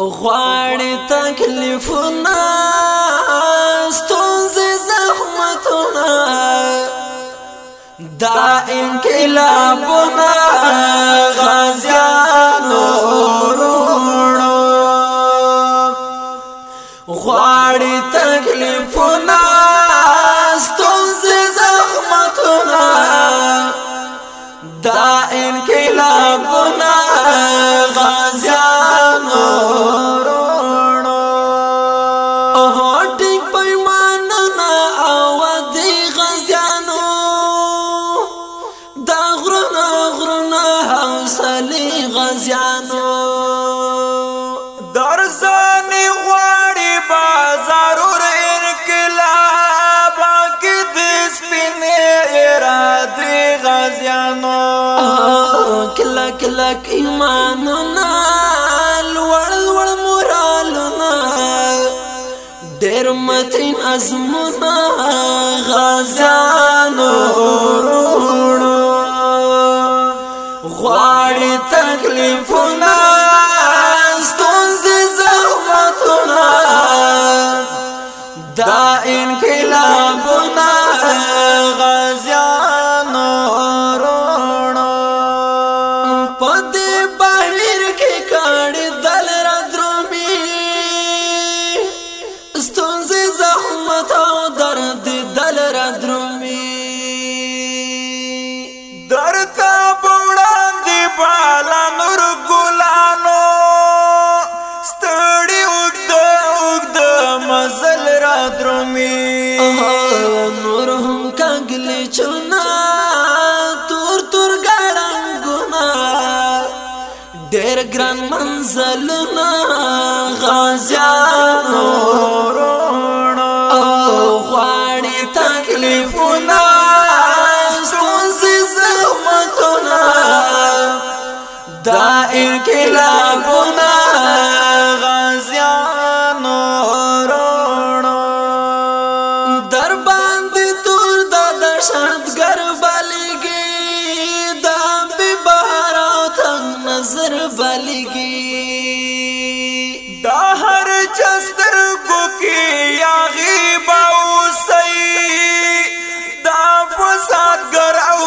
غواړي تکلیفونه ستونزې زحمتونه دا انقلابونه غازیانو وروڼو غواړي تکلیف لک لک ایمانونه لوړ لوړ مورالونه متین اسمونه غازانو ورونو غواړي تکلیفونه ستونزې زحمتونه دا انقلابونه kick off. تیر گران منزلنا غازیانو رونا او خواری تکلیفنا ستونزی زحمتنا دا انقلابنا سر بلګي دا هر چستر کو کې یاغي باو سي دا فساد ګر او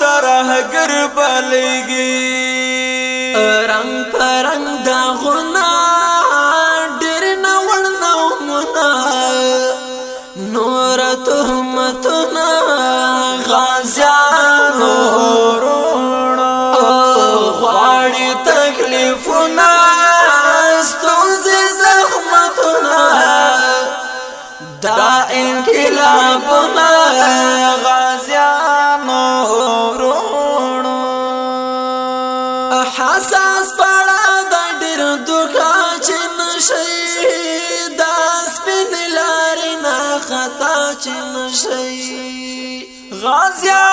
ترهګر بلګي تکلیفونه ستونزې زحمتونه دا انقلابونه غازیانو ورونو حساس پړه د ډېر دوکا چې نشي دا سپین لارې نه خطا چې نشي غازیان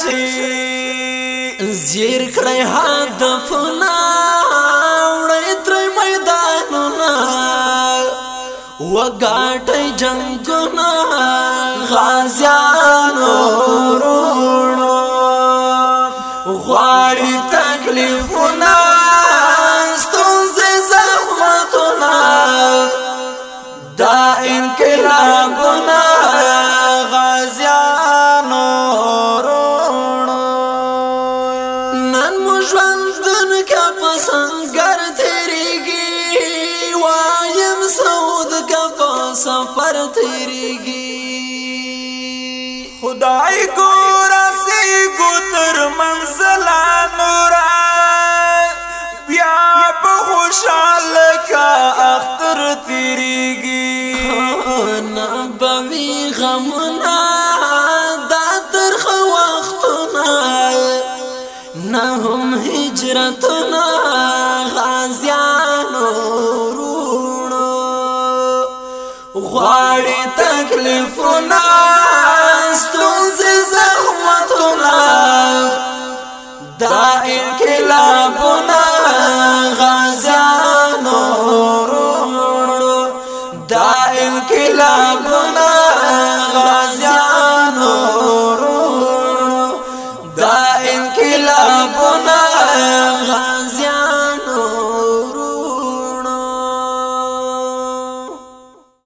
چې زیر کړی هدف نه وړي تر میدانونه وګاټي جنگونه غازیانو ورونو غواړي تکلیفونه نن مو ژوندون کا پسنګر تیریږي وایم سعود کا په سفر تیریږي خدای ګور اسی ګو تر منځ نه هم هجرتنا غازیانو رونو غواړي تکلیفونه ستونزې زحمتونه دا انقلاب